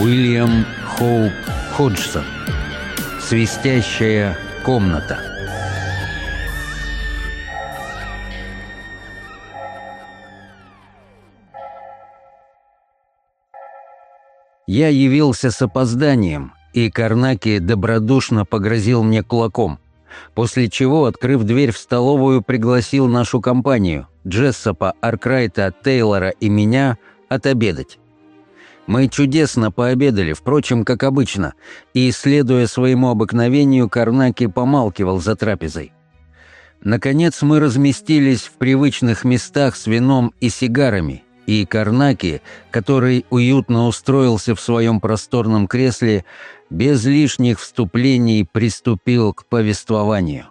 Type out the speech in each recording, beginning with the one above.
Уильям Хоуп Ходжсон. Свистящая комната. Я явился с опозданием, и Карнаки добродушно погрозил мне кулаком, после чего, открыв дверь в столовую, пригласил нашу компанию, Джессопа, Аркрайта, Тейлора и меня, отобедать. Мы чудесно пообедали, впрочем, как обычно, и, следуя своему обыкновению, Карнаки помалкивал за трапезой. Наконец мы разместились в привычных местах с вином и сигарами, и Карнаки, который уютно устроился в своем просторном кресле, без лишних вступлений приступил к повествованию.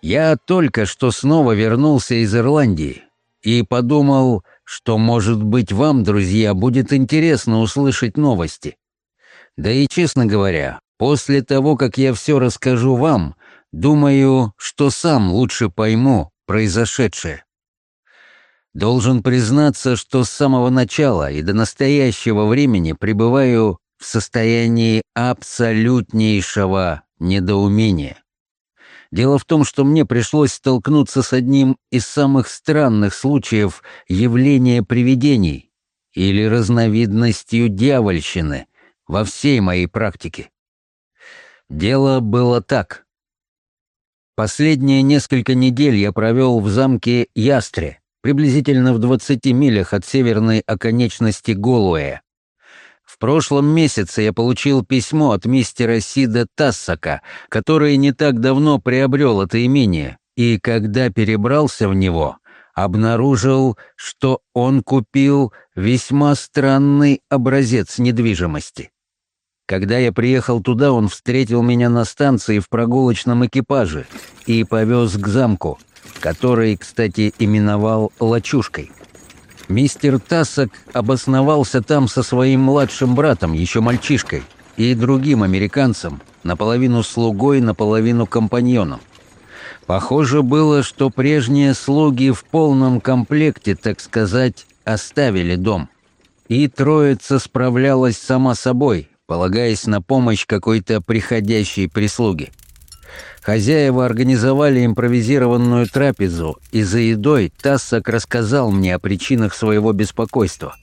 «Я только что снова вернулся из Ирландии и подумал, что, может быть, вам, друзья, будет интересно услышать новости. Да и, честно говоря, после того, как я все расскажу вам, думаю, что сам лучше пойму произошедшее. Должен признаться, что с самого начала и до настоящего времени пребываю в состоянии абсолютнейшего недоумения. Дело в том, что мне пришлось столкнуться с одним из самых странных случаев явления привидений или разновидностью дьявольщины во всей моей практике. Дело было так. Последние несколько недель я провел в замке Ястре, приблизительно в 20 милях от северной оконечности Голуэя. В прошлом месяце я получил письмо от мистера Сида Тассака, который не так давно приобрел это имение, и когда перебрался в него, обнаружил, что он купил весьма странный образец недвижимости. Когда я приехал туда, он встретил меня на станции в прогулочном экипаже и повез к замку — который, кстати, именовал «лачушкой». Мистер Тассак обосновался там со своим младшим братом, еще мальчишкой, и другим американцем, наполовину слугой, наполовину компаньоном. Похоже было, что прежние слуги в полном комплекте, так сказать, оставили дом. И троица справлялась сама собой, полагаясь на помощь какой-то приходящей прислуги. Хозяева организовали импровизированную трапезу, и за едой Тассак рассказал мне о причинах своего беспокойства.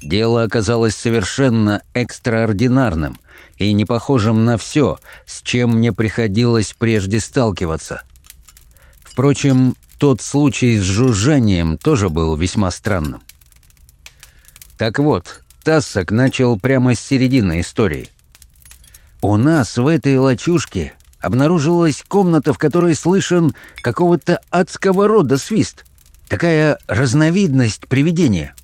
Дело оказалось совершенно экстраординарным и не похожим на все, с чем мне приходилось прежде сталкиваться. Впрочем, тот случай с жужжанием тоже был весьма странным. Так вот, Тассак начал прямо с середины истории. «У нас в этой лачушке обнаружилась комната, в которой слышен какого-то адского рода свист. Такая разновидность привидения.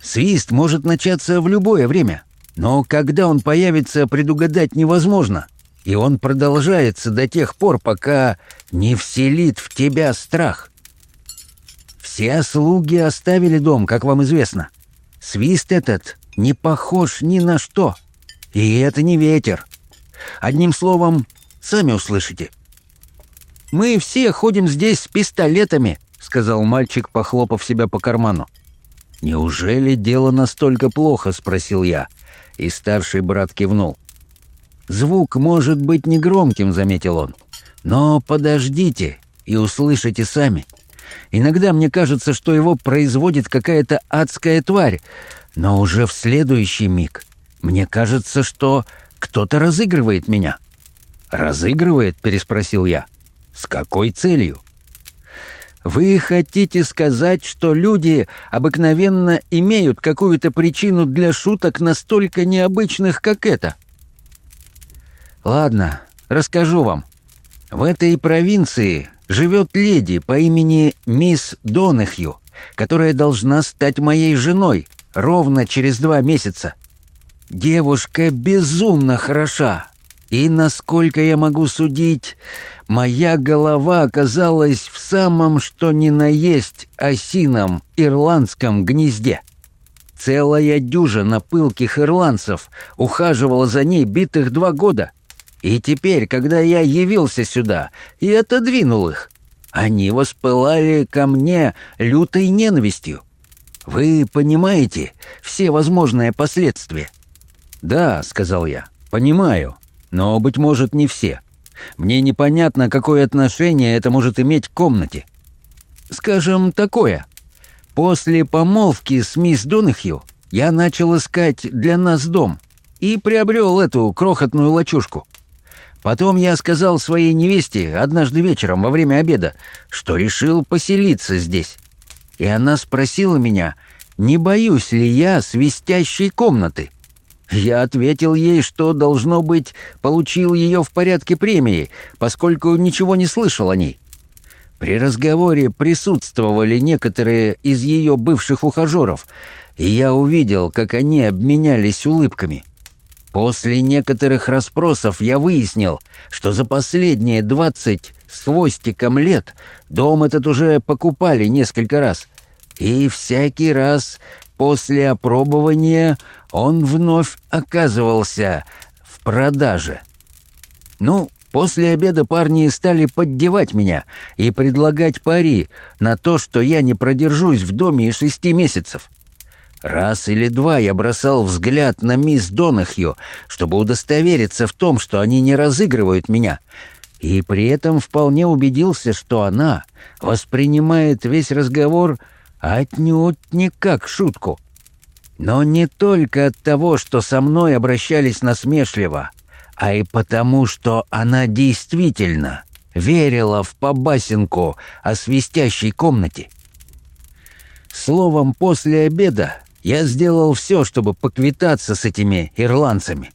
Свист может начаться в любое время, но когда он появится, предугадать невозможно, и он продолжается до тех пор, пока не вселит в тебя страх. Все слуги оставили дом, как вам известно. Свист этот не похож ни на что, и это не ветер. Одним словом, Сами услышите». «Мы все ходим здесь с пистолетами», — сказал мальчик, похлопав себя по карману. «Неужели дело настолько плохо?» — спросил я, и старший брат кивнул. «Звук может быть негромким», — заметил он. «Но подождите и услышите сами. Иногда мне кажется, что его производит какая-то адская тварь, но уже в следующий миг мне кажется, что кто-то разыгрывает меня». «Разыгрывает?» — переспросил я. «С какой целью?» «Вы хотите сказать, что люди обыкновенно имеют какую-то причину для шуток настолько необычных, как это?» «Ладно, расскажу вам. В этой провинции живет леди по имени мисс Донахью, которая должна стать моей женой ровно через два месяца. Девушка безумно хороша, и, насколько я могу судить, моя голова оказалась в самом что ни на есть осином ирландском гнезде. Целая дюжина пылких ирландцев ухаживала за ней битых два года. И теперь, когда я явился сюда и отодвинул их, они воспылали ко мне лютой ненавистью. Вы понимаете все возможные последствия? «Да», — сказал я, — «понимаю, но, быть может, не все. Мне непонятно, какое отношение это может иметь к комнате. Скажем, такое. После помолвки с мисс Донахью я начал искать для нас дом и приобрел эту крохотную лачушку. Потом я сказал своей невесте однажды вечером во время обеда, что решил поселиться здесь. И она спросила меня, не боюсь ли я свистящей комнаты. Я ответил ей, что, должно быть, получил ее в порядке премии, поскольку ничего не слышал о ней. При разговоре присутствовали некоторые из ее бывших ухажеров, и я увидел, как они обменялись улыбками. После некоторых расспросов я выяснил, что за последние двадцать с хвостиком лет дом этот уже покупали несколько раз, и всякий раз после опробования он вновь оказывался в продаже. Ну, после обеда парни стали поддевать меня и предлагать пари на то, что я не продержусь в доме и шести месяцев. Раз или два я бросал взгляд на мисс Донахью, чтобы удостовериться в том, что они не разыгрывают меня, и при этом вполне убедился, что она воспринимает весь разговор отнюдь не как шутку. Но не только от того, что со мной обращались насмешливо, а и потому, что она действительно верила в побасенку о свистящей комнате. Словом, после обеда я сделал все, чтобы поквитаться с этими ирландцами.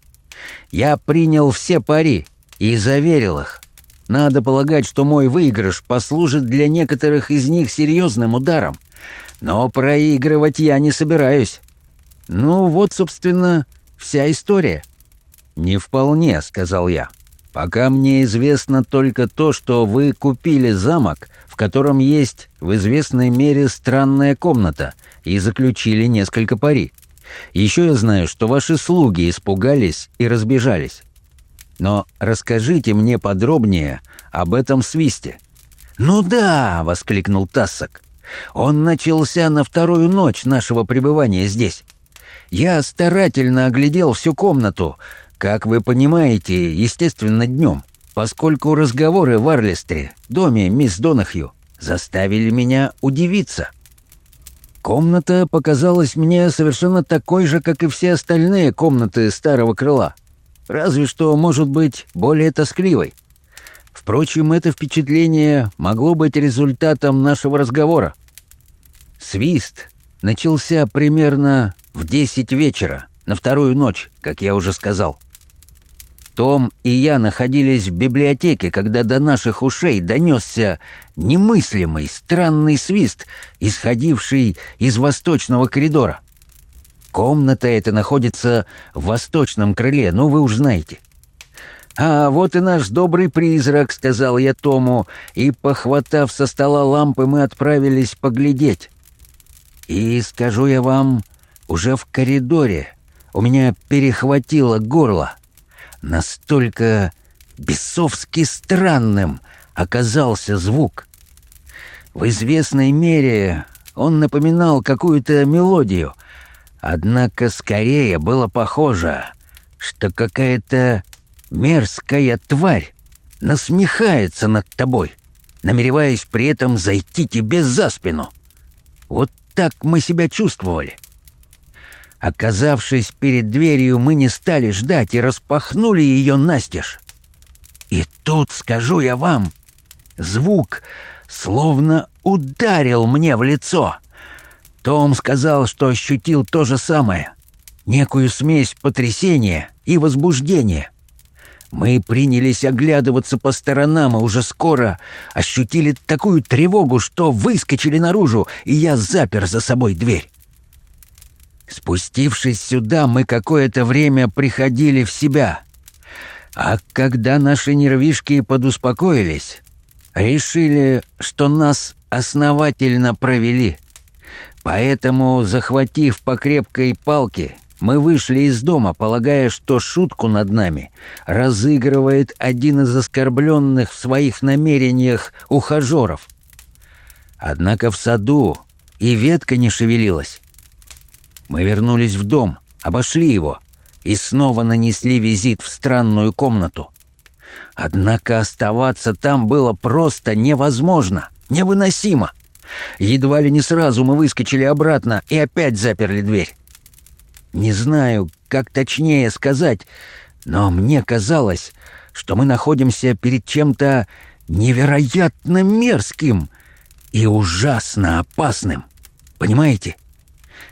Я принял все пари и заверил их. Надо полагать, что мой выигрыш послужит для некоторых из них серьезным ударом. Но проигрывать я не собираюсь. Ну вот, собственно, вся история. «Не вполне», — сказал я. «Пока мне известно только то, что вы купили замок, в котором есть в известной мере странная комната, и заключили несколько пари. Еще я знаю, что ваши слуги испугались и разбежались. Но расскажите мне подробнее об этом свисте». «Ну да!» — воскликнул Тассак. «Он начался на вторую ночь нашего пребывания здесь. Я старательно оглядел всю комнату, как вы понимаете, естественно, днем, поскольку разговоры в Арлестре, доме мисс Донахью, заставили меня удивиться. Комната показалась мне совершенно такой же, как и все остальные комнаты старого крыла, разве что, может быть, более тоскливой. Впрочем, это впечатление могло быть результатом нашего разговора. Свист начался примерно в десять вечера, на вторую ночь, как я уже сказал. Том и я находились в библиотеке, когда до наших ушей донесся немыслимый странный свист, исходивший из восточного коридора. Комната эта находится в восточном крыле, ну вы уж знаете. «А вот и наш добрый призрак», — сказал я Тому, и, похватав со стола лампы, мы отправились поглядеть. И, скажу я вам, уже в коридоре у меня перехватило горло. Настолько бесовски странным оказался звук. В известной мере он напоминал какую-то мелодию, однако скорее было похоже, что какая-то мерзкая тварь насмехается над тобой, намереваясь при этом зайти тебе за спину. Вот так мы себя чувствовали. Оказавшись перед дверью, мы не стали ждать и распахнули ее настежь. И тут, скажу я вам, звук словно ударил мне в лицо. Том сказал, что ощутил то же самое, некую смесь потрясения и возбуждения. Мы принялись оглядываться по сторонам, и уже скоро ощутили такую тревогу, что выскочили наружу, и я запер за собой дверь. Спустившись сюда, мы какое-то время приходили в себя. А когда наши нервишки подуспокоились, решили, что нас основательно провели. Поэтому, захватив по крепкой палке, мы вышли из дома, полагая, что шутку над нами разыгрывает один из оскорбленных в своих намерениях ухажеров. Однако в саду и ветка не шевелилась. Мы вернулись в дом, обошли его и снова нанесли визит в странную комнату. Однако оставаться там было просто невозможно, невыносимо. Едва ли не сразу мы выскочили обратно и опять заперли дверь. Не знаю, как точнее сказать, но мне казалось, что мы находимся перед чем-то невероятно мерзким и ужасно опасным. Понимаете?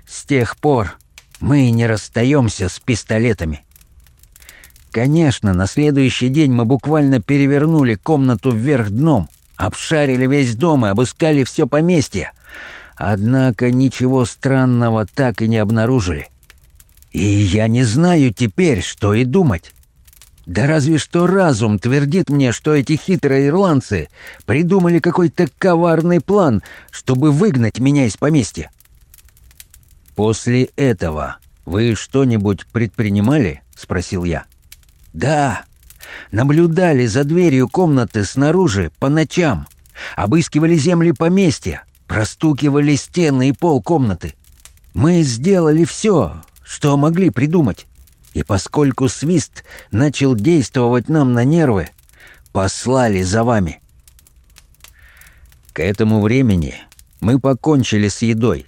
С тех пор мы не расстаемся с пистолетами. Конечно, на следующий день мы буквально перевернули комнату вверх дном, обшарили весь дом и обыскали все поместье. Однако ничего странного так и не обнаружили. И я не знаю теперь, что и думать. Да разве что разум твердит мне, что эти хитрые ирландцы придумали какой-то коварный план, чтобы выгнать меня из поместья. «После этого вы что-нибудь предпринимали?» — спросил я. «Да. Наблюдали за дверью комнаты снаружи по ночам. Обыскивали земли поместья, простукивали стены и пол комнаты. Мы сделали все, что могли придумать. И поскольку свист начал действовать нам на нервы, послали за вами. К этому времени мы покончили с едой,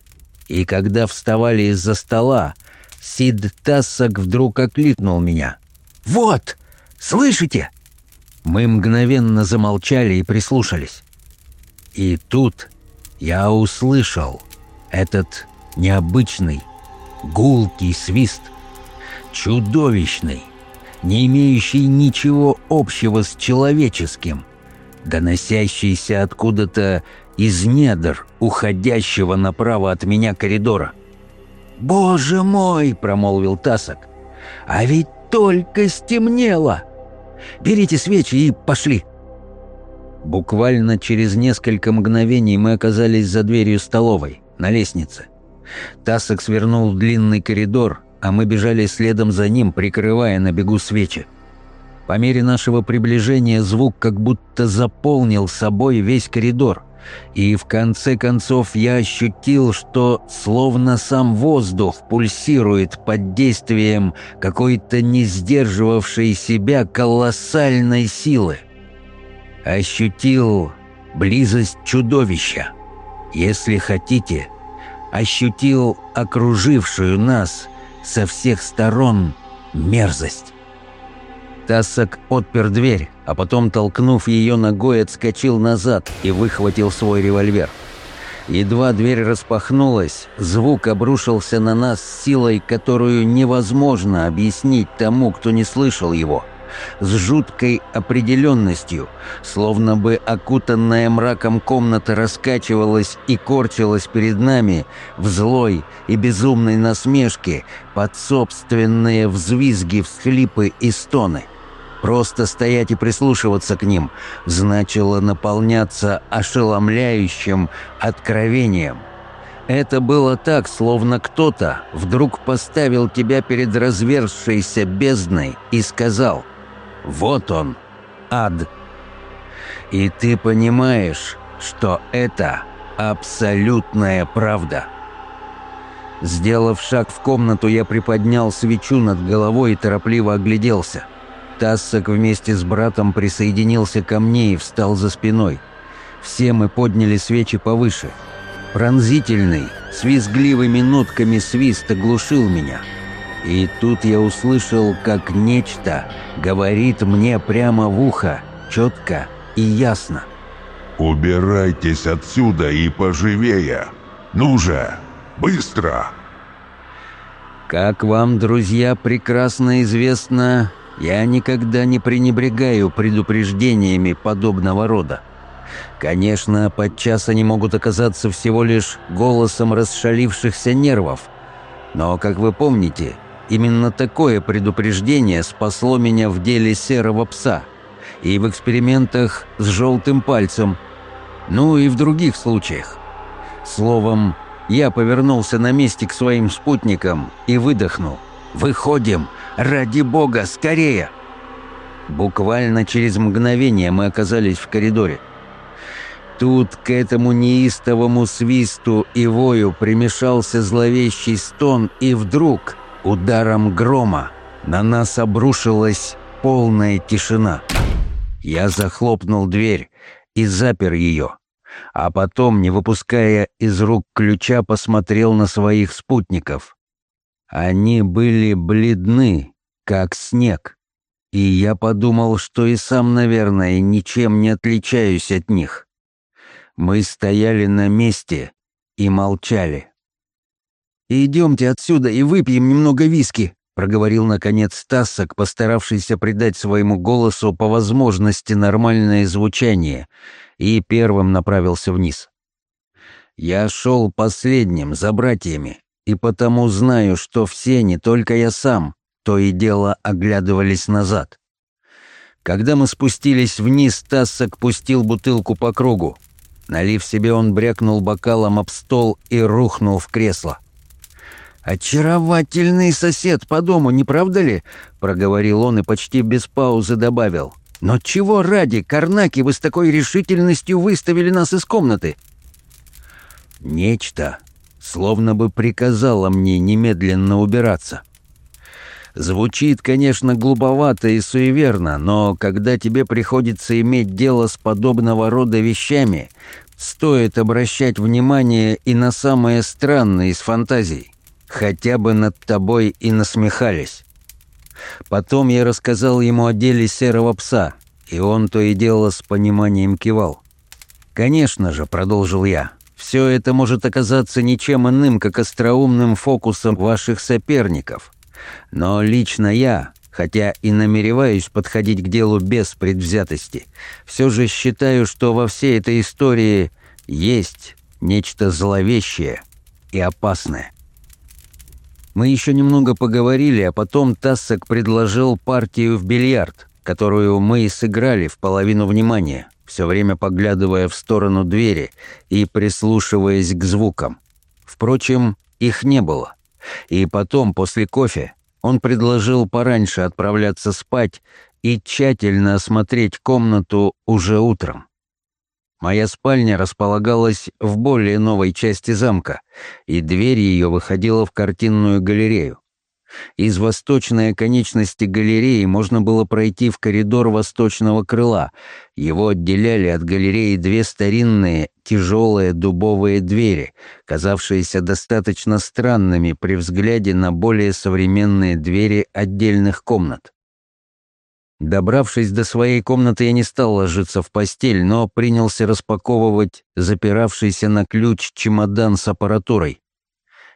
и когда вставали из-за стола, Сид Тассак вдруг окликнул меня. «Вот! Слышите?» Мы мгновенно замолчали и прислушались. И тут я услышал этот необычный, гулкий свист чудовищный, не имеющий ничего общего с человеческим, доносящийся откуда-то из недр уходящего направо от меня коридора. «Боже мой!» — промолвил Тасок. «А ведь только стемнело! Берите свечи и пошли!» Буквально через несколько мгновений мы оказались за дверью столовой, на лестнице. Тасок свернул длинный коридор, а мы бежали следом за ним, прикрывая на бегу свечи. По мере нашего приближения звук как будто заполнил собой весь коридор, и в конце концов я ощутил, что словно сам воздух пульсирует под действием какой-то не сдерживавшей себя колоссальной силы. Ощутил близость чудовища. Если хотите, ощутил окружившую нас со всех сторон мерзость. Тассак отпер дверь, а потом, толкнув ее ногой, отскочил назад и выхватил свой револьвер. Едва дверь распахнулась, звук обрушился на нас силой, которую невозможно объяснить тому, кто не слышал его – с жуткой определенностью, словно бы окутанная мраком комната раскачивалась и корчилась перед нами в злой и безумной насмешке под собственные взвизги, всхлипы и стоны. Просто стоять и прислушиваться к ним значило наполняться ошеломляющим откровением – это было так, словно кто-то вдруг поставил тебя перед разверзшейся бездной и сказал вот он, ад. И ты понимаешь, что это абсолютная правда. Сделав шаг в комнату, я приподнял свечу над головой и торопливо огляделся. Тассак вместе с братом присоединился ко мне и встал за спиной. Все мы подняли свечи повыше. Пронзительный, с визгливыми нотками свист оглушил меня — и тут я услышал, как нечто говорит мне прямо в ухо, четко и ясно. «Убирайтесь отсюда и поживее! Ну же, быстро!» Как вам, друзья, прекрасно известно, я никогда не пренебрегаю предупреждениями подобного рода. Конечно, подчас они могут оказаться всего лишь голосом расшалившихся нервов, но, как вы помните, Именно такое предупреждение спасло меня в деле серого пса и в экспериментах с желтым пальцем, ну и в других случаях. Словом, я повернулся на месте к своим спутникам и выдохнул. «Выходим! Ради бога, скорее!» Буквально через мгновение мы оказались в коридоре. Тут к этому неистовому свисту и вою примешался зловещий стон, и вдруг ударом грома На нас обрушилась полная тишина. Я захлопнул дверь и запер ее, а потом, не выпуская из рук ключа, посмотрел на своих спутников. Они были бледны, как снег, и я подумал, что и сам, наверное, ничем не отличаюсь от них. Мы стояли на месте и молчали. «Идемте отсюда и выпьем немного виски», — проговорил, наконец, Тассок, постаравшийся придать своему голосу по возможности нормальное звучание, и первым направился вниз. «Я шел последним, за братьями, и потому знаю, что все, не только я сам, то и дело оглядывались назад. Когда мы спустились вниз, Тассок пустил бутылку по кругу. Налив себе, он брякнул бокалом об стол и рухнул в кресло. «Очаровательный сосед по дому, не правда ли?» — проговорил он и почти без паузы добавил. «Но чего ради, Карнаки, вы с такой решительностью выставили нас из комнаты?» Нечто словно бы приказало мне немедленно убираться. Звучит, конечно, глуповато и суеверно, но когда тебе приходится иметь дело с подобного рода вещами, стоит обращать внимание и на самое странное из фантазий хотя бы над тобой и насмехались. Потом я рассказал ему о деле серого пса, и он то и дело с пониманием кивал. «Конечно же», — продолжил я, — «все это может оказаться ничем иным, как остроумным фокусом ваших соперников. Но лично я, хотя и намереваюсь подходить к делу без предвзятости, все же считаю, что во всей этой истории есть нечто зловещее и опасное. Мы еще немного поговорили, а потом Тассак предложил партию в бильярд, которую мы и сыграли в половину внимания, все время поглядывая в сторону двери и прислушиваясь к звукам. Впрочем, их не было. И потом, после кофе, он предложил пораньше отправляться спать и тщательно осмотреть комнату уже утром. Моя спальня располагалась в более новой части замка, и дверь ее выходила в картинную галерею. Из восточной оконечности галереи можно было пройти в коридор восточного крыла. Его отделяли от галереи две старинные, тяжелые дубовые двери, казавшиеся достаточно странными при взгляде на более современные двери отдельных комнат. Добравшись до своей комнаты, я не стал ложиться в постель, но принялся распаковывать запиравшийся на ключ чемодан с аппаратурой.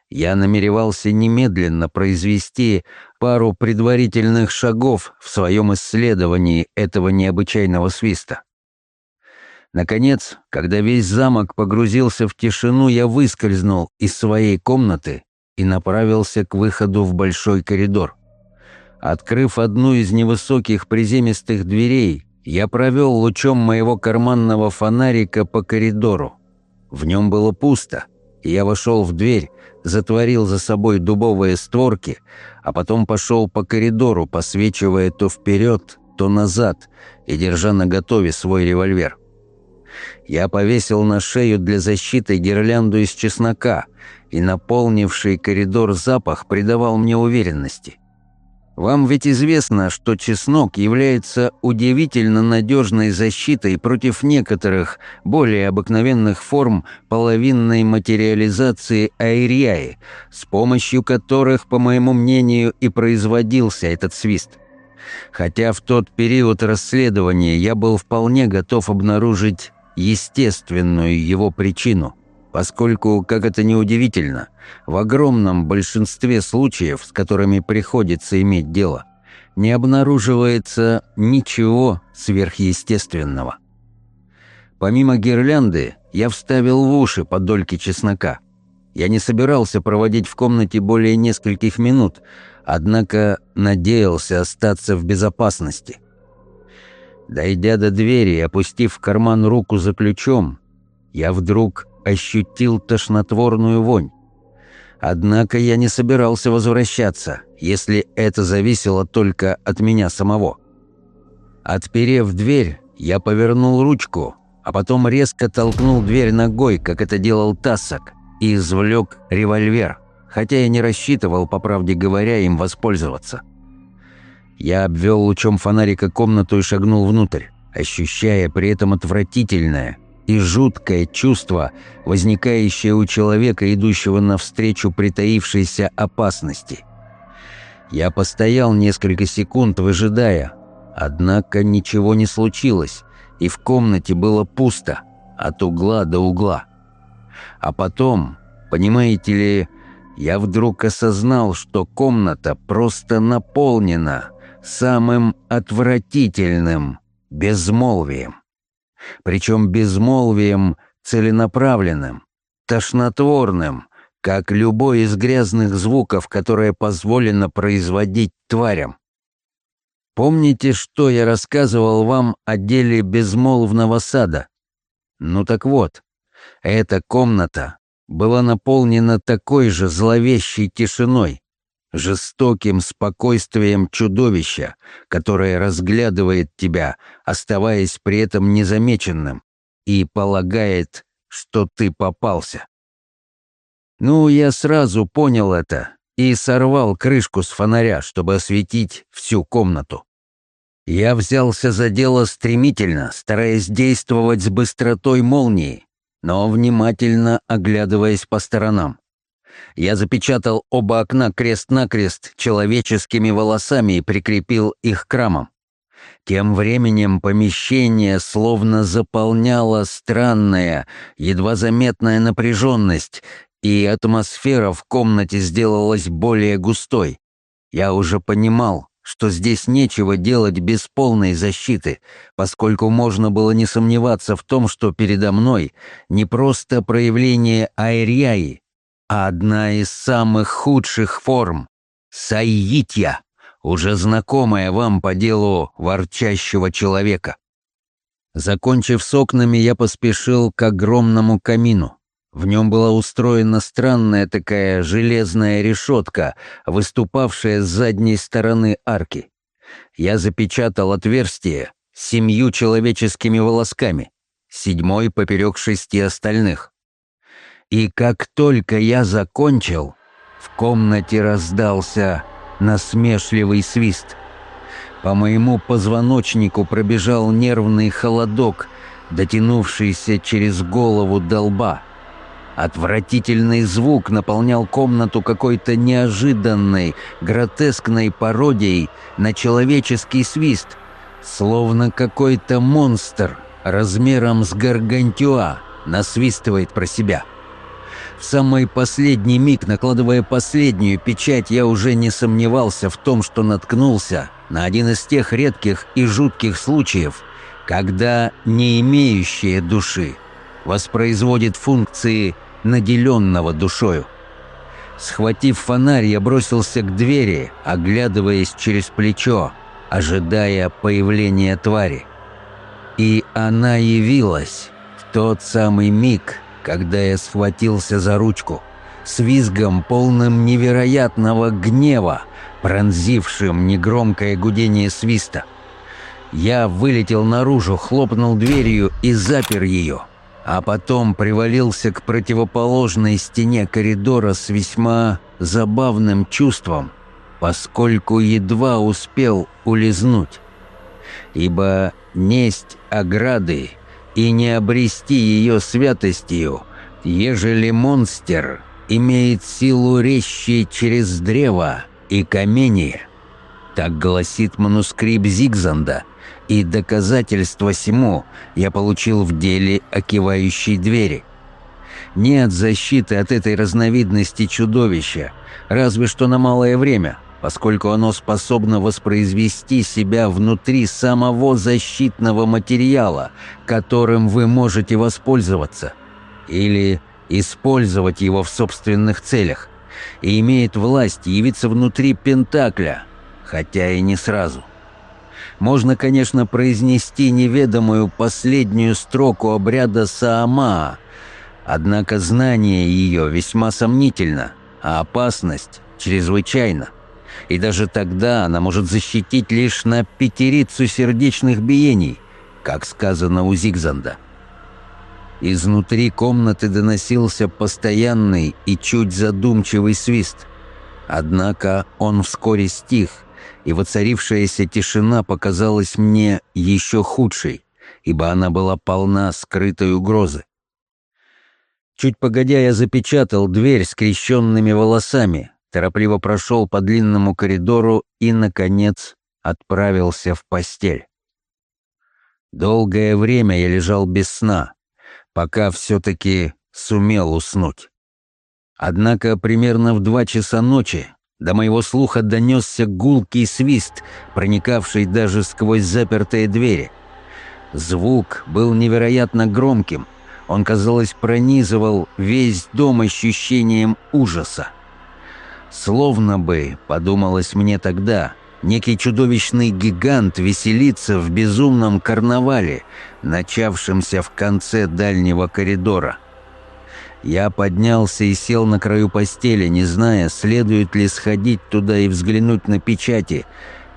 Я намеревался немедленно произвести пару предварительных шагов в своем исследовании этого необычайного свиста. Наконец, когда весь замок погрузился в тишину, я выскользнул из своей комнаты и направился к выходу в большой коридор. Открыв одну из невысоких приземистых дверей, я провел лучом моего карманного фонарика по коридору. В нем было пусто, и я вошел в дверь, затворил за собой дубовые створки, а потом пошел по коридору, посвечивая то вперед, то назад и держа наготове свой револьвер. Я повесил на шею для защиты гирлянду из чеснока, и наполнивший коридор запах придавал мне уверенности – вам ведь известно, что чеснок является удивительно надежной защитой против некоторых более обыкновенных форм половинной материализации аэриаи, с помощью которых, по моему мнению, и производился этот свист. Хотя в тот период расследования я был вполне готов обнаружить естественную его причину – поскольку, как это ни удивительно, в огромном большинстве случаев, с которыми приходится иметь дело, не обнаруживается ничего сверхъестественного. Помимо гирлянды, я вставил в уши по дольке чеснока. Я не собирался проводить в комнате более нескольких минут, однако надеялся остаться в безопасности. Дойдя до двери и опустив в карман руку за ключом, я вдруг ощутил тошнотворную вонь. Однако я не собирался возвращаться, если это зависело только от меня самого. Отперев дверь, я повернул ручку, а потом резко толкнул дверь ногой, как это делал Тассак, и извлек револьвер, хотя я не рассчитывал, по правде говоря, им воспользоваться. Я обвел лучом фонарика комнату и шагнул внутрь, ощущая при этом отвратительное и жуткое чувство, возникающее у человека, идущего навстречу притаившейся опасности. Я постоял несколько секунд, выжидая, однако ничего не случилось, и в комнате было пусто, от угла до угла. А потом, понимаете ли, я вдруг осознал, что комната просто наполнена самым отвратительным безмолвием. Причем безмолвием целенаправленным, тошнотворным, как любой из грязных звуков, которые позволено производить тварям. Помните, что я рассказывал вам о деле безмолвного сада? Ну так вот, эта комната была наполнена такой же зловещей тишиной, жестоким спокойствием чудовища, которое разглядывает тебя, оставаясь при этом незамеченным, и полагает, что ты попался. Ну, я сразу понял это и сорвал крышку с фонаря, чтобы осветить всю комнату. Я взялся за дело стремительно, стараясь действовать с быстротой молнии, но внимательно оглядываясь по сторонам. Я запечатал оба окна крест-накрест человеческими волосами и прикрепил их к рамам. Тем временем помещение словно заполняла странная, едва заметная напряженность, и атмосфера в комнате сделалась более густой. Я уже понимал, что здесь нечего делать без полной защиты, поскольку можно было не сомневаться в том, что передо мной не просто проявление аэряи, одна из самых худших форм — саитья, уже знакомая вам по делу ворчащего человека. Закончив с окнами, я поспешил к огромному камину. В нем была устроена странная такая железная решетка, выступавшая с задней стороны арки. Я запечатал отверстие семью человеческими волосками, седьмой поперек шести остальных. И как только я закончил, в комнате раздался насмешливый свист. По моему позвоночнику пробежал нервный холодок, дотянувшийся через голову до лба. Отвратительный звук наполнял комнату какой-то неожиданной, гротескной пародией на человеческий свист, словно какой-то монстр размером с гаргантюа насвистывает про себя. В самый последний миг, накладывая последнюю печать, я уже не сомневался в том, что наткнулся на один из тех редких и жутких случаев, когда не имеющие души воспроизводит функции наделенного душою. Схватив фонарь, я бросился к двери, оглядываясь через плечо, ожидая появления твари. И она явилась в тот самый миг, когда я схватился за ручку, с визгом, полным невероятного гнева, пронзившим негромкое гудение свиста. Я вылетел наружу, хлопнул дверью и запер ее — а потом привалился к противоположной стене коридора с весьма забавным чувством, поскольку едва успел улизнуть. Ибо несть ограды и не обрести ее святостью, ежели монстр имеет силу резче через древо и камни. Так гласит манускрипт Зигзанда — и доказательство сему я получил в деле окивающей двери. Нет защиты от этой разновидности чудовища, разве что на малое время, поскольку оно способно воспроизвести себя внутри самого защитного материала, которым вы можете воспользоваться, или использовать его в собственных целях, и имеет власть явиться внутри Пентакля, хотя и не сразу. Можно, конечно, произнести неведомую последнюю строку обряда Саама, однако знание ее весьма сомнительно, а опасность чрезвычайна. И даже тогда она может защитить лишь на пятерицу сердечных биений, как сказано у Зигзанда. Изнутри комнаты доносился постоянный и чуть задумчивый свист. Однако он вскоре стих — и воцарившаяся тишина показалась мне еще худшей, ибо она была полна скрытой угрозы. Чуть погодя, я запечатал дверь скрещенными волосами, торопливо прошел по длинному коридору и, наконец, отправился в постель. Долгое время я лежал без сна, пока все-таки сумел уснуть. Однако примерно в два часа ночи до моего слуха донесся гулкий свист, проникавший даже сквозь запертые двери. Звук был невероятно громким. Он, казалось, пронизывал весь дом ощущением ужаса. Словно бы, подумалось мне тогда, некий чудовищный гигант веселится в безумном карнавале, начавшемся в конце дальнего коридора. Я поднялся и сел на краю постели, не зная, следует ли сходить туда и взглянуть на печати,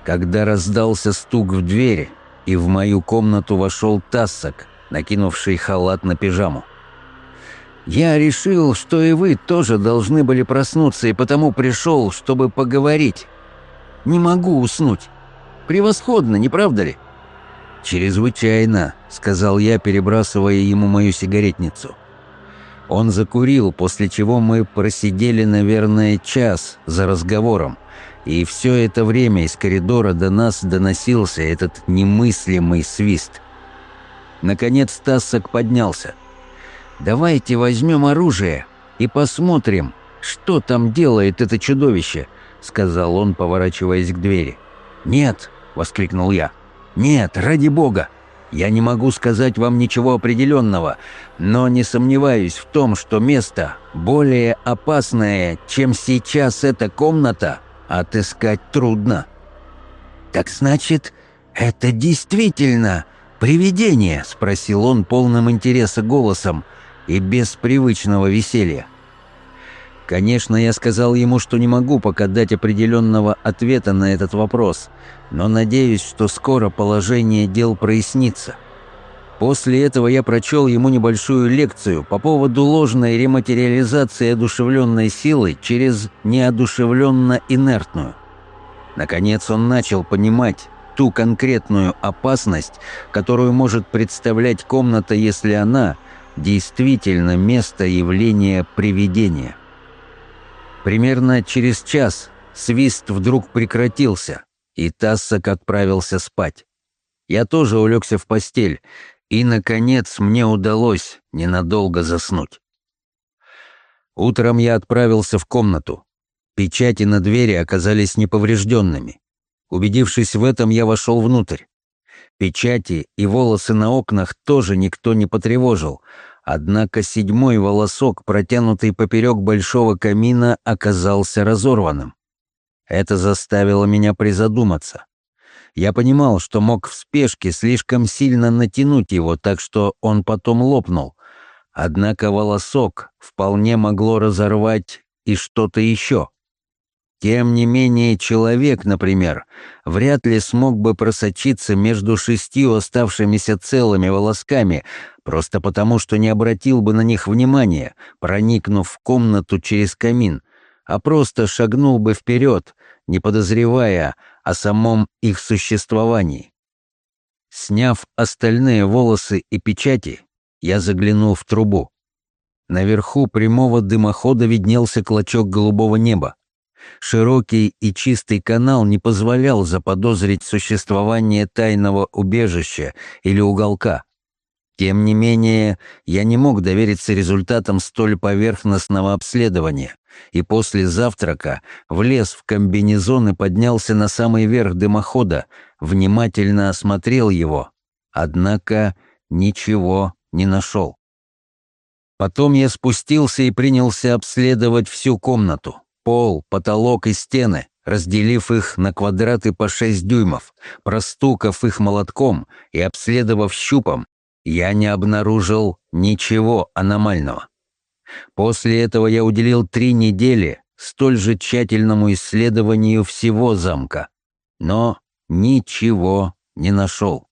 когда раздался стук в дверь, и в мою комнату вошел Тассак, накинувший халат на пижаму. «Я решил, что и вы тоже должны были проснуться, и потому пришел, чтобы поговорить. Не могу уснуть. Превосходно, не правда ли?» «Чрезвычайно», — сказал я, перебрасывая ему мою сигаретницу. Он закурил, после чего мы просидели, наверное, час за разговором, и все это время из коридора до нас доносился этот немыслимый свист. Наконец Тассак поднялся. «Давайте возьмем оружие и посмотрим, что там делает это чудовище», — сказал он, поворачиваясь к двери. «Нет», — воскликнул я. «Нет, ради бога! Я не могу сказать вам ничего определенного, но не сомневаюсь в том, что место более опасное, чем сейчас эта комната, отыскать трудно. «Так значит, это действительно привидение?» — спросил он полным интереса голосом и без привычного веселья. Конечно, я сказал ему, что не могу пока дать определенного ответа на этот вопрос, но надеюсь, что скоро положение дел прояснится. После этого я прочел ему небольшую лекцию по поводу ложной рематериализации одушевленной силы через неодушевленно-инертную. Наконец он начал понимать ту конкретную опасность, которую может представлять комната, если она действительно место явления привидения. Примерно через час свист вдруг прекратился, и Тассак отправился спать. Я тоже улегся в постель, и, наконец, мне удалось ненадолго заснуть. Утром я отправился в комнату. Печати на двери оказались неповрежденными. Убедившись в этом, я вошел внутрь. Печати и волосы на окнах тоже никто не потревожил, однако седьмой волосок, протянутый поперек большого камина, оказался разорванным. Это заставило меня призадуматься. Я понимал, что мог в спешке слишком сильно натянуть его, так что он потом лопнул. Однако волосок вполне могло разорвать и что-то еще. Тем не менее, человек, например, вряд ли смог бы просочиться между шестью оставшимися целыми волосками, просто потому, что не обратил бы на них внимания, проникнув в комнату через камин, а просто шагнул бы вперед, не подозревая о самом их существовании. Сняв остальные волосы и печати, я заглянул в трубу. Наверху прямого дымохода виднелся клочок голубого неба. Широкий и чистый канал не позволял заподозрить существование тайного убежища или уголка. Тем не менее, я не мог довериться результатам столь поверхностного обследования, и после завтрака влез в комбинезон и поднялся на самый верх дымохода, внимательно осмотрел его, однако ничего не нашел. Потом я спустился и принялся обследовать всю комнату, пол, потолок и стены, разделив их на квадраты по 6 дюймов, простукав их молотком и обследовав щупом, я не обнаружил ничего аномального. После этого я уделил три недели столь же тщательному исследованию всего замка, но ничего не нашел.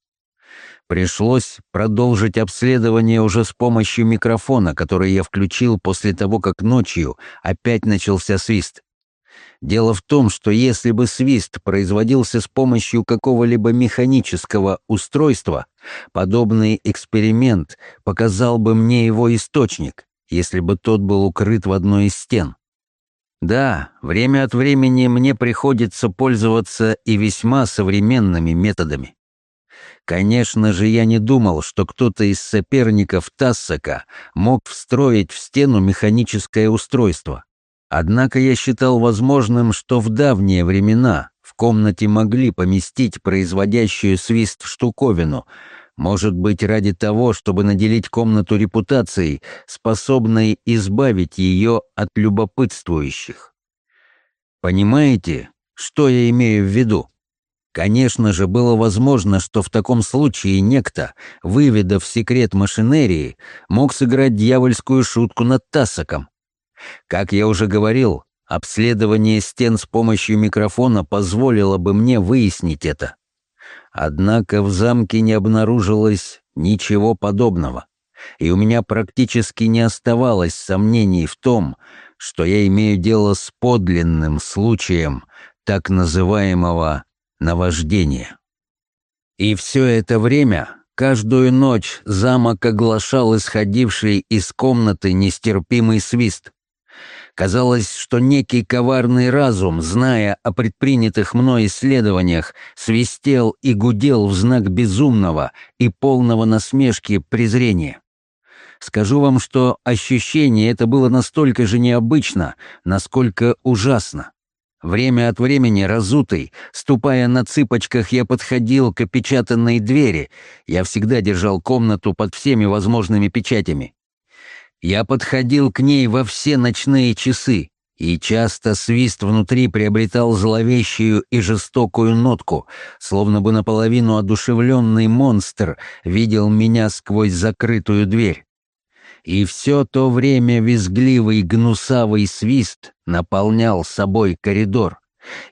Пришлось продолжить обследование уже с помощью микрофона, который я включил после того, как ночью опять начался свист. Дело в том, что если бы свист производился с помощью какого-либо механического устройства, подобный эксперимент показал бы мне его источник, если бы тот был укрыт в одной из стен. Да, время от времени мне приходится пользоваться и весьма современными методами. Конечно же, я не думал, что кто-то из соперников Тассака мог встроить в стену механическое устройство. Однако я считал возможным, что в давние времена в комнате могли поместить производящую свист штуковину, может быть, ради того, чтобы наделить комнату репутацией, способной избавить ее от любопытствующих. Понимаете, что я имею в виду? Конечно же, было возможно, что в таком случае некто, выведав секрет машинерии, мог сыграть дьявольскую шутку над Тассаком. Как я уже говорил, обследование стен с помощью микрофона позволило бы мне выяснить это. Однако в замке не обнаружилось ничего подобного, и у меня практически не оставалось сомнений в том, что я имею дело с подлинным случаем так называемого наваждения. И все это время, каждую ночь замок оглашал исходивший из комнаты нестерпимый свист. Казалось, что некий коварный разум, зная о предпринятых мной исследованиях, свистел и гудел в знак безумного и полного насмешки презрения. Скажу вам, что ощущение это было настолько же необычно, насколько ужасно. Время от времени, разутый, ступая на цыпочках, я подходил к опечатанной двери. Я всегда держал комнату под всеми возможными печатями. Я подходил к ней во все ночные часы, и часто свист внутри приобретал зловещую и жестокую нотку, словно бы наполовину одушевленный монстр видел меня сквозь закрытую дверь. И все то время визгливый гнусавый свист наполнял собой коридор,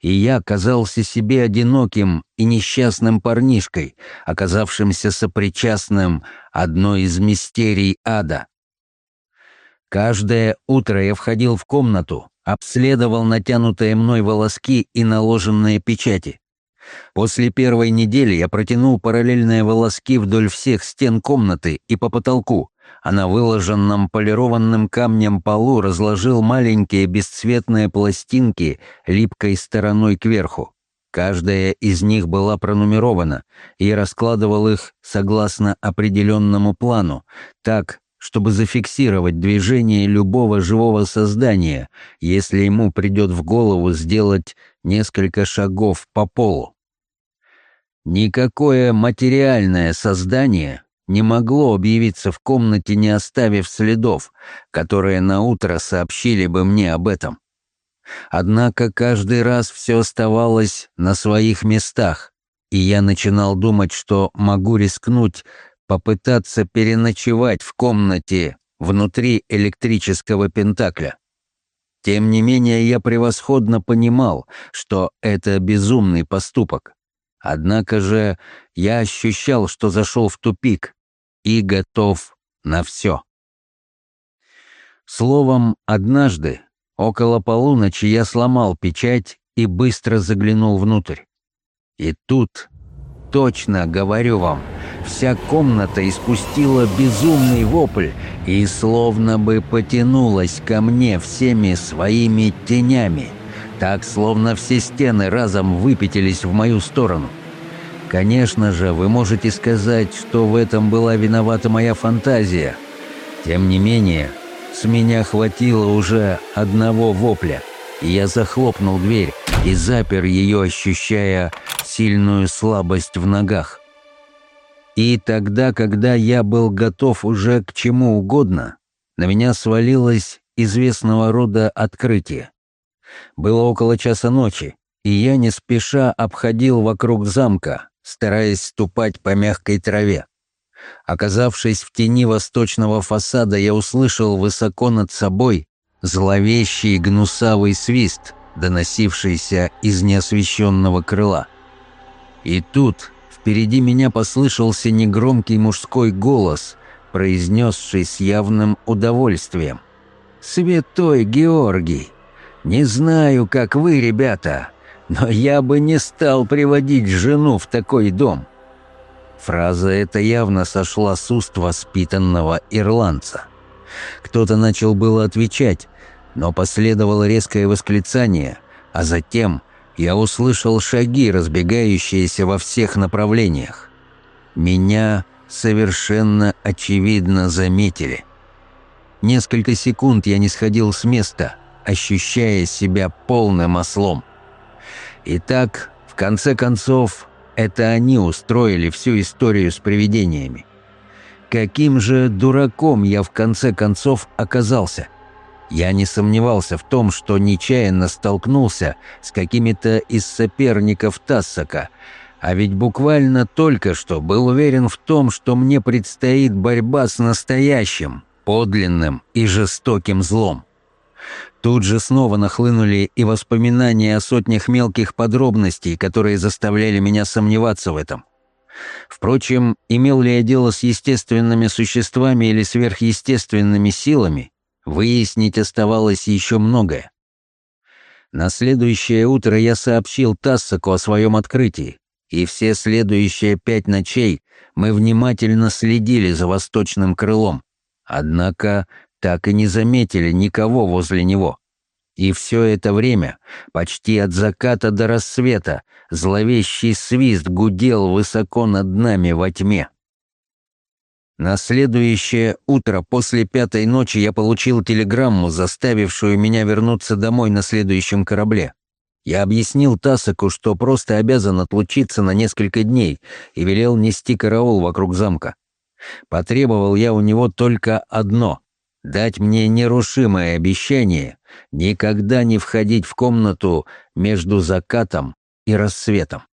и я казался себе одиноким и несчастным парнишкой, оказавшимся сопричастным одной из мистерий ада. Каждое утро я входил в комнату, обследовал натянутые мной волоски и наложенные печати. После первой недели я протянул параллельные волоски вдоль всех стен комнаты и по потолку, а на выложенном полированным камнем полу разложил маленькие бесцветные пластинки липкой стороной кверху. Каждая из них была пронумерована, и раскладывал их согласно определенному плану, так, чтобы зафиксировать движение любого живого создания, если ему придет в голову сделать несколько шагов по полу. Никакое материальное создание не могло объявиться в комнате, не оставив следов, которые наутро сообщили бы мне об этом. Однако каждый раз все оставалось на своих местах, и я начинал думать, что могу рискнуть попытаться переночевать в комнате внутри электрического пентакля. Тем не менее, я превосходно понимал, что это безумный поступок. Однако же я ощущал, что зашел в тупик и готов на все. Словом, однажды, около полуночи, я сломал печать и быстро заглянул внутрь. И тут, точно говорю вам, Вся комната испустила безумный вопль и словно бы потянулась ко мне всеми своими тенями, так словно все стены разом выпятились в мою сторону. Конечно же, вы можете сказать, что в этом была виновата моя фантазия. Тем не менее, с меня хватило уже одного вопля, и я захлопнул дверь и запер ее, ощущая сильную слабость в ногах. И тогда, когда я был готов уже к чему угодно, на меня свалилось известного рода открытие. Было около часа ночи, и я не спеша обходил вокруг замка, стараясь ступать по мягкой траве. Оказавшись в тени восточного фасада, я услышал высоко над собой зловещий гнусавый свист, доносившийся из неосвещенного крыла. И тут Впереди меня послышался негромкий мужской голос, произнесший с явным удовольствием. «Святой Георгий! Не знаю, как вы, ребята, но я бы не стал приводить жену в такой дом». Фраза эта явно сошла с уст воспитанного ирландца. Кто-то начал было отвечать, но последовало резкое восклицание, а затем я услышал шаги, разбегающиеся во всех направлениях. Меня совершенно очевидно заметили. Несколько секунд я не сходил с места, ощущая себя полным ослом. Итак, в конце концов, это они устроили всю историю с привидениями. Каким же дураком я в конце концов оказался? Я не сомневался в том, что нечаянно столкнулся с какими-то из соперников Тассака, а ведь буквально только что был уверен в том, что мне предстоит борьба с настоящим, подлинным и жестоким злом. Тут же снова нахлынули и воспоминания о сотнях мелких подробностей, которые заставляли меня сомневаться в этом. Впрочем, имел ли я дело с естественными существами или сверхъестественными силами, выяснить оставалось еще многое. На следующее утро я сообщил Тассаку о своем открытии, и все следующие пять ночей мы внимательно следили за восточным крылом, однако так и не заметили никого возле него. И все это время, почти от заката до рассвета, зловещий свист гудел высоко над нами во тьме. На следующее утро после пятой ночи я получил телеграмму, заставившую меня вернуться домой на следующем корабле. Я объяснил Тасаку, что просто обязан отлучиться на несколько дней и велел нести караул вокруг замка. Потребовал я у него только одно дать мне нерушимое обещание никогда не входить в комнату между закатом и рассветом.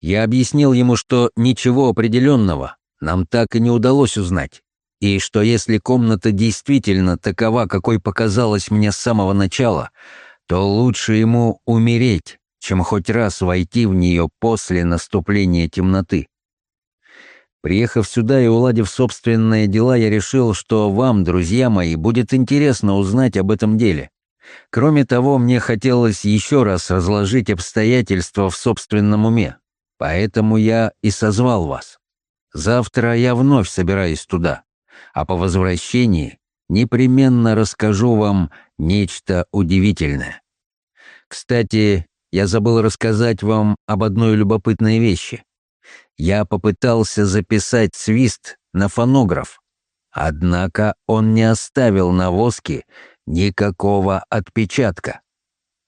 Я объяснил ему, что ничего определенного нам так и не удалось узнать, и что если комната действительно такова, какой показалась мне с самого начала, то лучше ему умереть, чем хоть раз войти в нее после наступления темноты. Приехав сюда и уладив собственные дела, я решил, что вам, друзья мои, будет интересно узнать об этом деле. Кроме того, мне хотелось еще раз разложить обстоятельства в собственном уме, поэтому я и созвал вас. Завтра я вновь собираюсь туда, а по возвращении непременно расскажу вам нечто удивительное. Кстати, я забыл рассказать вам об одной любопытной вещи я попытался записать свист на фонограф, однако он не оставил на воске никакого отпечатка.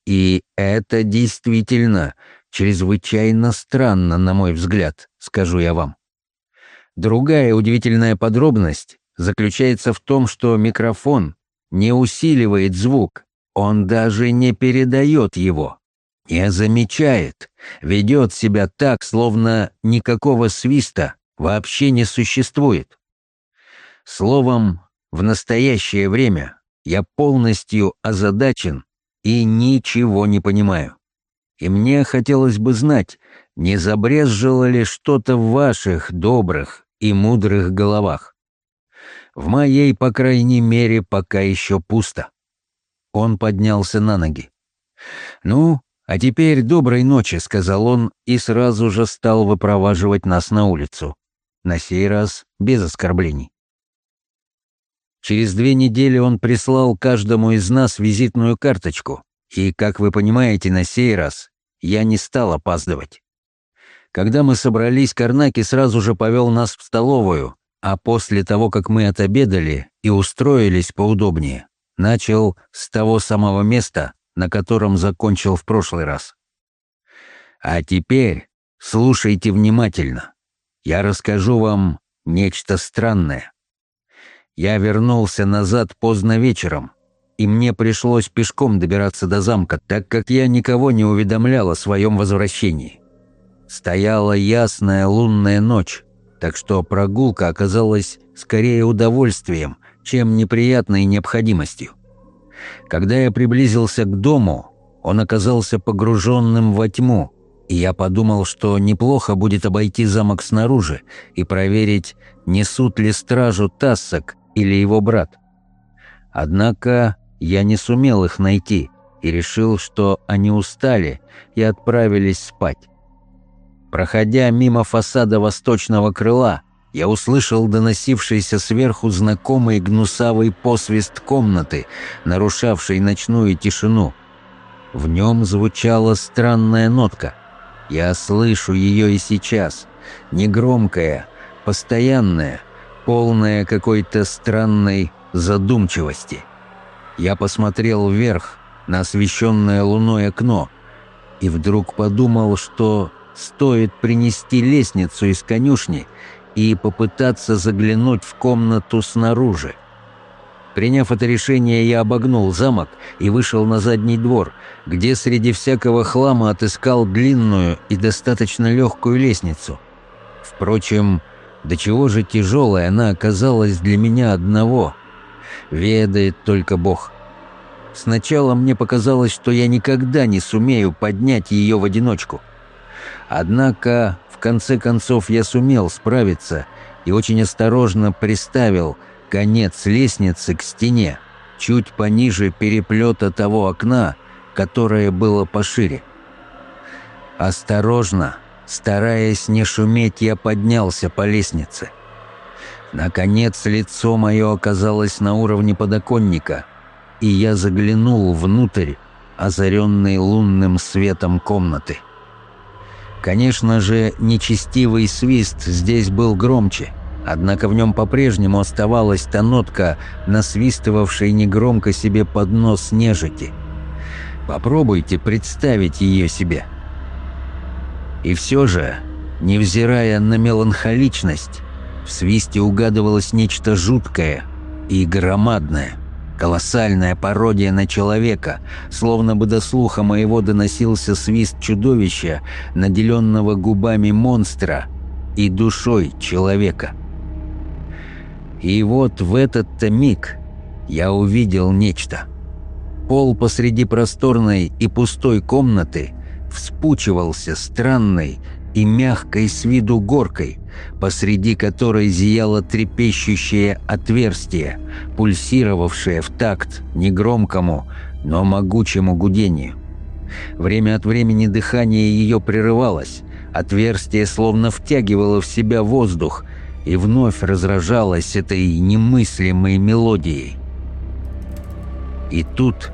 И это действительно чрезвычайно странно, на мой взгляд, скажу я вам. Другая удивительная подробность заключается в том, что микрофон не усиливает звук, он даже не передает его не замечает, ведет себя так, словно никакого свиста вообще не существует. Словом, в настоящее время я полностью озадачен и ничего не понимаю. И мне хотелось бы знать, не забрезжило ли что-то в ваших добрых и мудрых головах. В моей, по крайней мере, пока еще пусто. Он поднялся на ноги. «Ну, «А теперь доброй ночи», — сказал он и сразу же стал выпроваживать нас на улицу. На сей раз без оскорблений. Через две недели он прислал каждому из нас визитную карточку, и, как вы понимаете, на сей раз я не стал опаздывать. Когда мы собрались, Карнаки сразу же повел нас в столовую, а после того, как мы отобедали и устроились поудобнее, начал с того самого места, на котором закончил в прошлый раз. А теперь слушайте внимательно. Я расскажу вам нечто странное. Я вернулся назад поздно вечером, и мне пришлось пешком добираться до замка, так как я никого не уведомлял о своем возвращении. Стояла ясная лунная ночь, так что прогулка оказалась скорее удовольствием, чем неприятной необходимостью. Когда я приблизился к дому, он оказался погруженным во тьму, и я подумал, что неплохо будет обойти замок снаружи и проверить, несут ли стражу Тассак или его брат. Однако я не сумел их найти, и решил, что они устали и отправились спать. Проходя мимо фасада восточного крыла, я услышал доносившийся сверху знакомый гнусавый посвист комнаты, нарушавший ночную тишину. В нем звучала странная нотка. Я слышу ее и сейчас. Негромкая, постоянная, полная какой-то странной задумчивости. Я посмотрел вверх на освещенное луной окно и вдруг подумал, что стоит принести лестницу из конюшни и попытаться заглянуть в комнату снаружи. Приняв это решение, я обогнул замок и вышел на задний двор, где среди всякого хлама отыскал длинную и достаточно легкую лестницу. Впрочем, до чего же тяжелой она оказалась для меня одного. Ведает только Бог. Сначала мне показалось, что я никогда не сумею поднять ее в одиночку. Однако, конце концов, я сумел справиться и очень осторожно приставил конец лестницы к стене, чуть пониже переплета того окна, которое было пошире. Осторожно, стараясь не шуметь, я поднялся по лестнице. Наконец лицо мое оказалось на уровне подоконника, и я заглянул внутрь, озаренный лунным светом комнаты. Конечно же, нечестивый свист здесь был громче, однако в нем по-прежнему оставалась та нотка, насвистывавшая негромко себе под нос нежити. Попробуйте представить ее себе. И все же, невзирая на меланхоличность, в свисте угадывалось нечто жуткое и громадное – Колоссальная пародия на человека, словно бы до слуха моего доносился свист чудовища, наделенного губами монстра и душой человека. И вот в этот-то миг я увидел нечто. Пол посреди просторной и пустой комнаты вспучивался странной и мягкой с виду горкой, посреди которой зияло трепещущее отверстие, пульсировавшее в такт негромкому, но могучему гудению. Время от времени дыхание ее прерывалось, отверстие словно втягивало в себя воздух и вновь разражалось этой немыслимой мелодией. И тут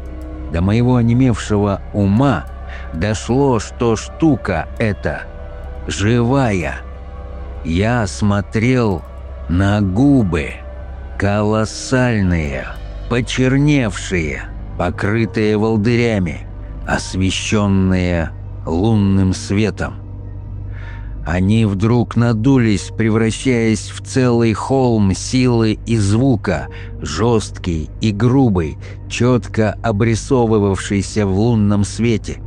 до моего онемевшего ума дошло, что штука эта живая — я смотрел на губы, колоссальные, почерневшие, покрытые волдырями, освещенные лунным светом. Они вдруг надулись, превращаясь в целый холм силы и звука, жесткий и грубый, четко обрисовывавшийся в лунном свете.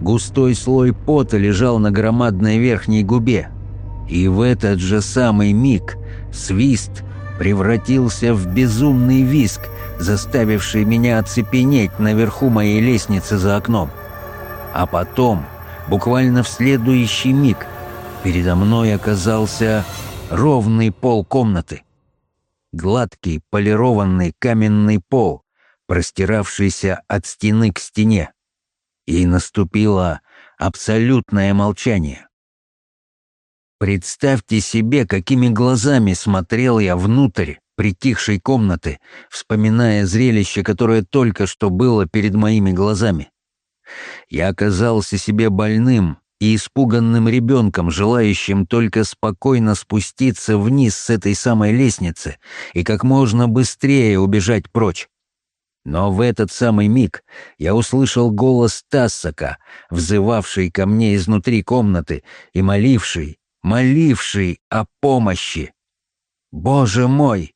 Густой слой пота лежал на громадной верхней губе, и в этот же самый миг свист превратился в безумный виск, заставивший меня оцепенеть наверху моей лестницы за окном. А потом, буквально в следующий миг, передо мной оказался ровный пол комнаты. Гладкий полированный каменный пол, простиравшийся от стены к стене. И наступило абсолютное молчание. Представьте себе, какими глазами смотрел я внутрь притихшей комнаты, вспоминая зрелище, которое только что было перед моими глазами. Я оказался себе больным и испуганным ребенком, желающим только спокойно спуститься вниз с этой самой лестницы и как можно быстрее убежать прочь. Но в этот самый миг я услышал голос Тассака, взывавший ко мне изнутри комнаты и моливший, моливший о помощи. Боже мой!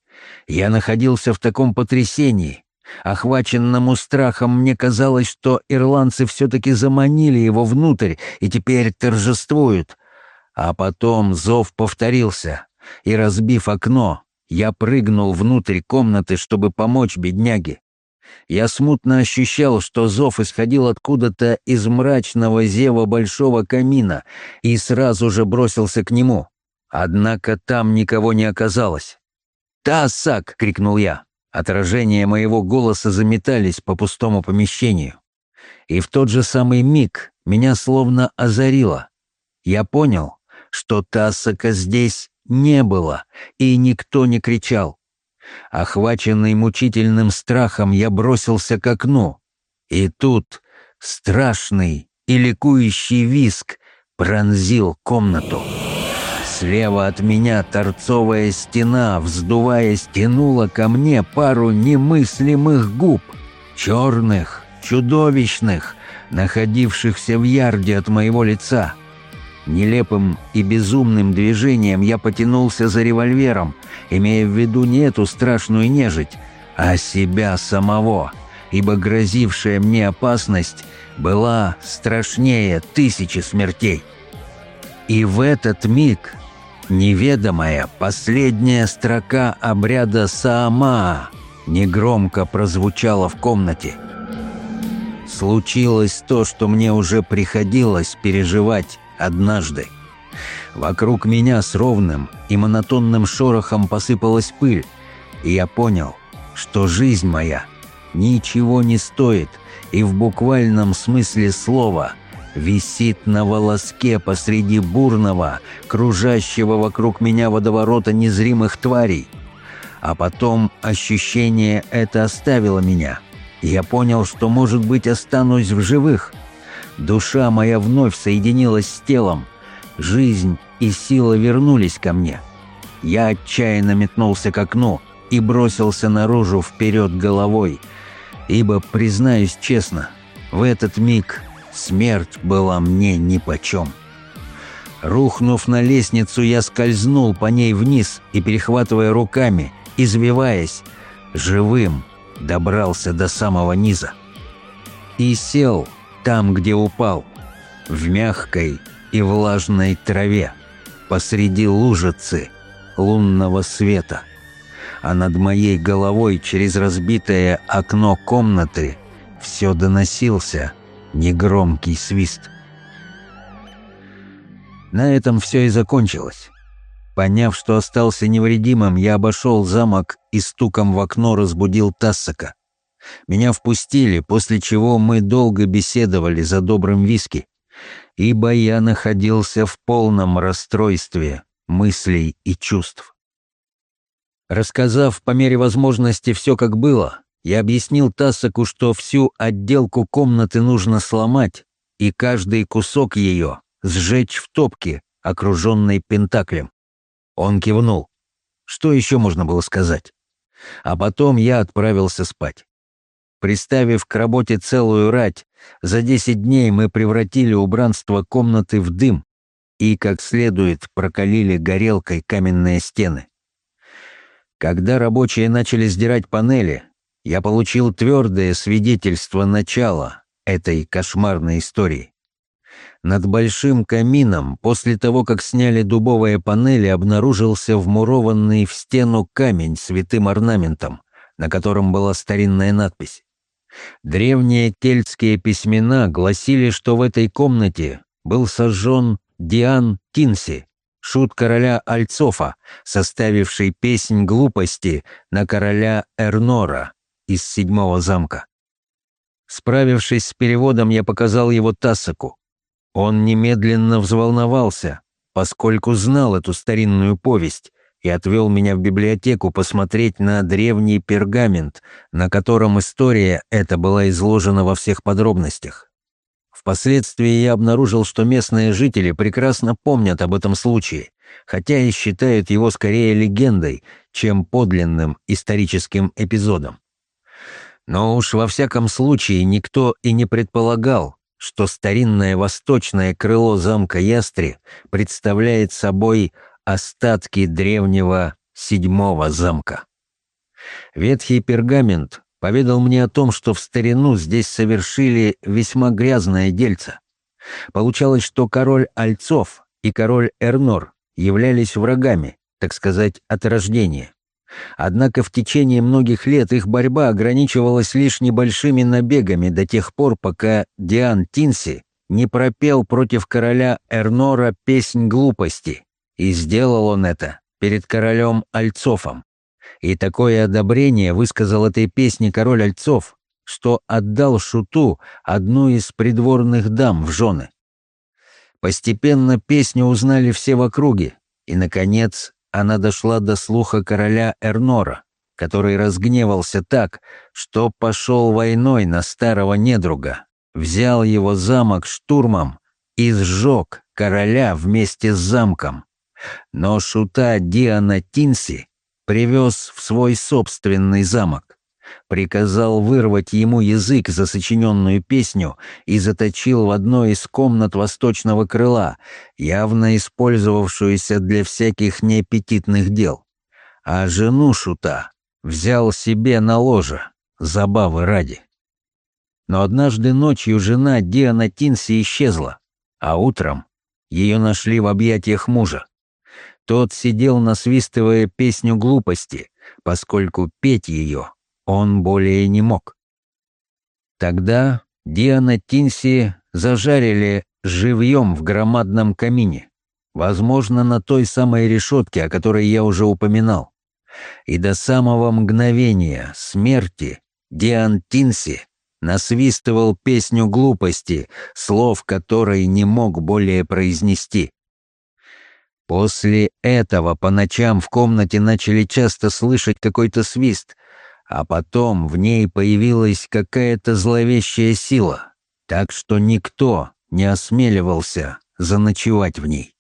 Я находился в таком потрясении. Охваченному страхом мне казалось, что ирландцы все-таки заманили его внутрь и теперь торжествуют. А потом зов повторился, и, разбив окно, я прыгнул внутрь комнаты, чтобы помочь бедняге. Я смутно ощущал, что зов исходил откуда-то из мрачного зева большого камина и сразу же бросился к нему. Однако там никого не оказалось. «Тасак!» — крикнул я. Отражения моего голоса заметались по пустому помещению. И в тот же самый миг меня словно озарило. Я понял, что Тассака здесь не было, и никто не кричал. Охваченный мучительным страхом, я бросился к окну. И тут страшный и ликующий виск пронзил комнату. Слева от меня торцовая стена, вздуваясь, тянула ко мне пару немыслимых губ, черных, чудовищных, находившихся в ярде от моего лица. Нелепым и безумным движением я потянулся за револьвером, имея в виду не эту страшную нежить, а себя самого, ибо грозившая мне опасность была страшнее тысячи смертей. И в этот миг Неведомая последняя строка обряда Саамаа негромко прозвучала в комнате. Случилось то, что мне уже приходилось переживать однажды. Вокруг меня с ровным и монотонным шорохом посыпалась пыль, и я понял, что жизнь моя ничего не стоит и в буквальном смысле слова – висит на волоске посреди бурного, кружащего вокруг меня водоворота незримых тварей. А потом ощущение это оставило меня. Я понял, что, может быть, останусь в живых. Душа моя вновь соединилась с телом. Жизнь и сила вернулись ко мне. Я отчаянно метнулся к окну и бросился наружу вперед головой, ибо, признаюсь честно, в этот миг Смерть была мне нипочем. Рухнув на лестницу, я скользнул по ней вниз и, перехватывая руками, извиваясь, живым добрался до самого низа. И сел там, где упал, в мягкой и влажной траве, посреди лужицы лунного света. А над моей головой через разбитое окно комнаты все доносился — негромкий свист. На этом все и закончилось. Поняв, что остался невредимым, я обошел замок и стуком в окно разбудил Тассака. Меня впустили, после чего мы долго беседовали за добрым виски, ибо я находился в полном расстройстве мыслей и чувств. Рассказав по мере возможности все, как было, я объяснил Тассаку, что всю отделку комнаты нужно сломать и каждый кусок ее сжечь в топке, окруженной пентаклем. Он кивнул. Что еще можно было сказать? А потом я отправился спать. Приставив к работе целую рать, за десять дней мы превратили убранство комнаты в дым и, как следует, прокалили горелкой каменные стены. Когда рабочие начали сдирать панели, я получил твердое свидетельство начала этой кошмарной истории. Над большим камином, после того, как сняли дубовые панели, обнаружился вмурованный в стену камень с витым орнаментом, на котором была старинная надпись. Древние кельтские письмена гласили, что в этой комнате был сожжен Диан Тинси, шут короля Альцофа, составивший песнь глупости на короля Эрнора, из седьмого замка. Справившись с переводом, я показал его Тассаку. Он немедленно взволновался, поскольку знал эту старинную повесть, и отвел меня в библиотеку посмотреть на древний пергамент, на котором история эта была изложена во всех подробностях. Впоследствии я обнаружил, что местные жители прекрасно помнят об этом случае, хотя и считают его скорее легендой, чем подлинным историческим эпизодом. Но уж во всяком случае никто и не предполагал, что старинное восточное крыло замка Ястри представляет собой остатки древнего седьмого замка. Ветхий пергамент поведал мне о том, что в старину здесь совершили весьма грязное дельце. Получалось, что король Альцов и король Эрнор являлись врагами, так сказать, от рождения. Однако в течение многих лет их борьба ограничивалась лишь небольшими набегами до тех пор, пока Диан Тинси не пропел против короля Эрнора песнь глупости, и сделал он это перед королем Альцофом. И такое одобрение высказал этой песне король Альцов, что отдал Шуту одну из придворных дам в жены. Постепенно песню узнали все в округе, и, наконец, она дошла до слуха короля Эрнора, который разгневался так, что пошел войной на старого недруга, взял его замок штурмом и сжег короля вместе с замком. Но шута Диана Тинси привез в свой собственный замок, приказал вырвать ему язык за сочиненную песню и заточил в одной из комнат восточного крыла, явно использовавшуюся для всяких неаппетитных дел. А жену шута взял себе на ложе, забавы ради. Но однажды ночью жена Диана Тинси исчезла, а утром ее нашли в объятиях мужа. Тот сидел, насвистывая песню глупости, поскольку петь ее он более не мог. Тогда Диана Тинси зажарили живьем в громадном камине, возможно, на той самой решетке, о которой я уже упоминал. И до самого мгновения смерти Диан Тинси насвистывал песню глупости, слов которой не мог более произнести. После этого по ночам в комнате начали часто слышать какой-то свист, а потом в ней появилась какая-то зловещая сила, так что никто не осмеливался заночевать в ней.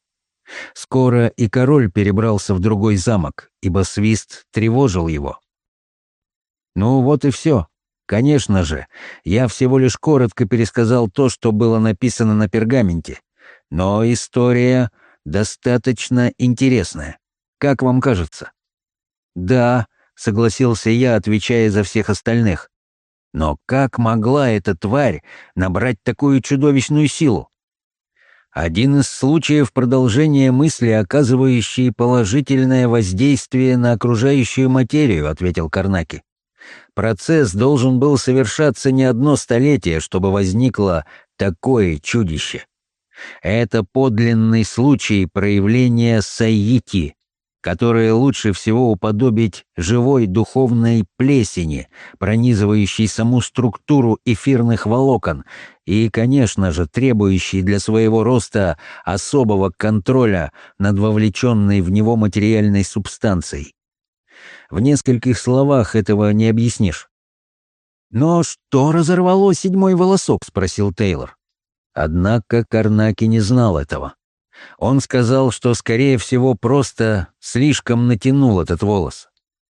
Скоро и король перебрался в другой замок, ибо свист тревожил его. Ну вот и все. Конечно же, я всего лишь коротко пересказал то, что было написано на пергаменте, но история достаточно интересная. Как вам кажется? Да, согласился я, отвечая за всех остальных. Но как могла эта тварь набрать такую чудовищную силу? Один из случаев продолжения мысли, оказывающие положительное воздействие на окружающую материю, ответил Карнаки. Процесс должен был совершаться не одно столетие, чтобы возникло такое чудище. Это подлинный случай проявления саити, которое лучше всего уподобить живой духовной плесени, пронизывающей саму структуру эфирных волокон и, конечно же, требующей для своего роста особого контроля над вовлеченной в него материальной субстанцией. В нескольких словах этого не объяснишь. «Но что разорвало седьмой волосок?» — спросил Тейлор. Однако Карнаки не знал этого. Он сказал, что, скорее всего, просто слишком натянул этот волос.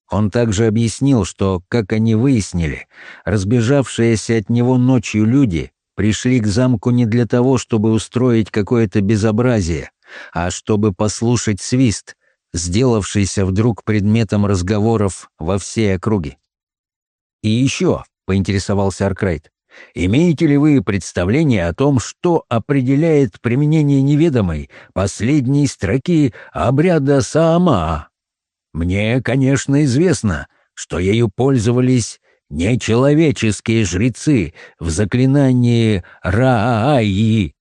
Он также объяснил, что, как они выяснили, разбежавшиеся от него ночью люди пришли к замку не для того, чтобы устроить какое-то безобразие, а чтобы послушать свист, сделавшийся вдруг предметом разговоров во всей округе. «И еще», — поинтересовался Аркрайт, Имеете ли вы представление о том, что определяет применение неведомой последней строки обряда Саама? Мне, конечно, известно, что ею пользовались нечеловеческие жрецы в заклинании Рааи.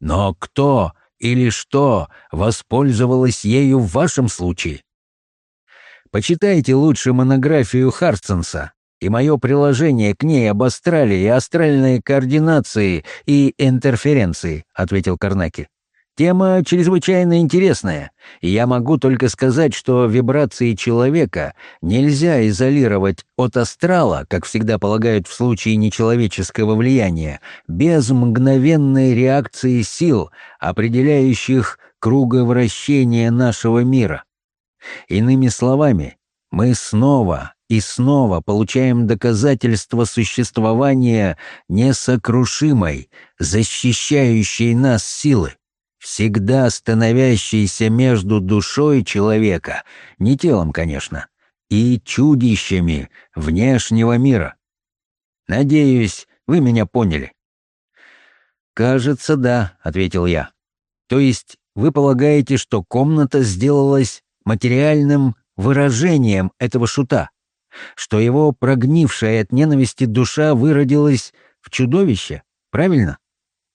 Но кто или что воспользовалось ею в вашем случае? Почитайте лучше монографию Харстенса и мое приложение к ней об астрале и астральной координации и интерференции», — ответил Карнаки. «Тема чрезвычайно интересная, и я могу только сказать, что вибрации человека нельзя изолировать от астрала, как всегда полагают в случае нечеловеческого влияния, без мгновенной реакции сил, определяющих круговращение нашего мира. Иными словами, мы снова и снова получаем доказательство существования несокрушимой, защищающей нас силы, всегда становящейся между душой человека, не телом, конечно, и чудищами внешнего мира. Надеюсь, вы меня поняли. «Кажется, да», — ответил я. «То есть вы полагаете, что комната сделалась материальным выражением этого шута?» Что его прогнившая от ненависти душа выродилась в чудовище, правильно?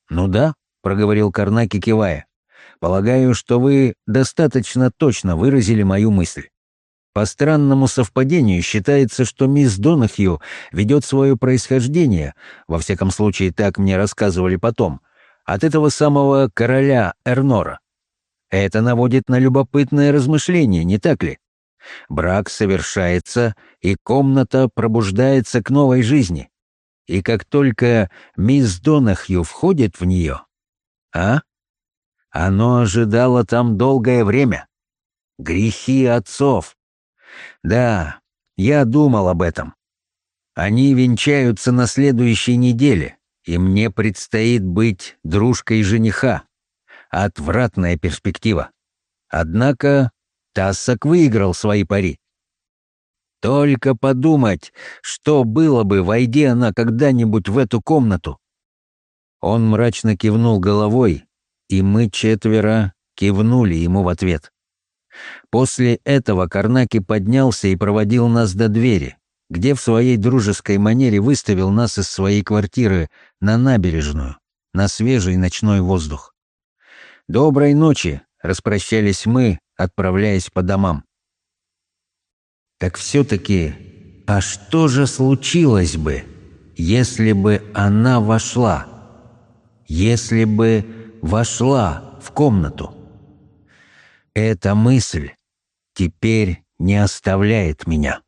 «Ну да», — проговорил Карнаки, кивая. «Полагаю, что вы достаточно точно выразили мою мысль». По странному совпадению считается, что мисс Донахью ведет свое происхождение, во всяком случае так мне рассказывали потом, от этого самого короля Эрнора. Это наводит на любопытное размышление, не так ли? Брак совершается, и комната пробуждается к новой жизни. И как только мисс Донахью входит в нее, а? Оно ожидало там долгое время. Грехи отцов. Да, я думал об этом. Они венчаются на следующей неделе, и мне предстоит быть дружкой жениха. Отвратная перспектива. Однако Тассак выиграл свои пари. Только подумать, что было бы, войди она когда-нибудь в эту комнату. Он мрачно кивнул головой, и мы четверо кивнули ему в ответ. После этого Карнаки поднялся и проводил нас до двери, где в своей дружеской манере выставил нас из своей квартиры на набережную, на свежий ночной воздух. «Доброй ночи!» — распрощались мы, отправляясь по домам. Так все-таки, а что же случилось бы, если бы она вошла? Если бы вошла в комнату? Эта мысль теперь не оставляет меня.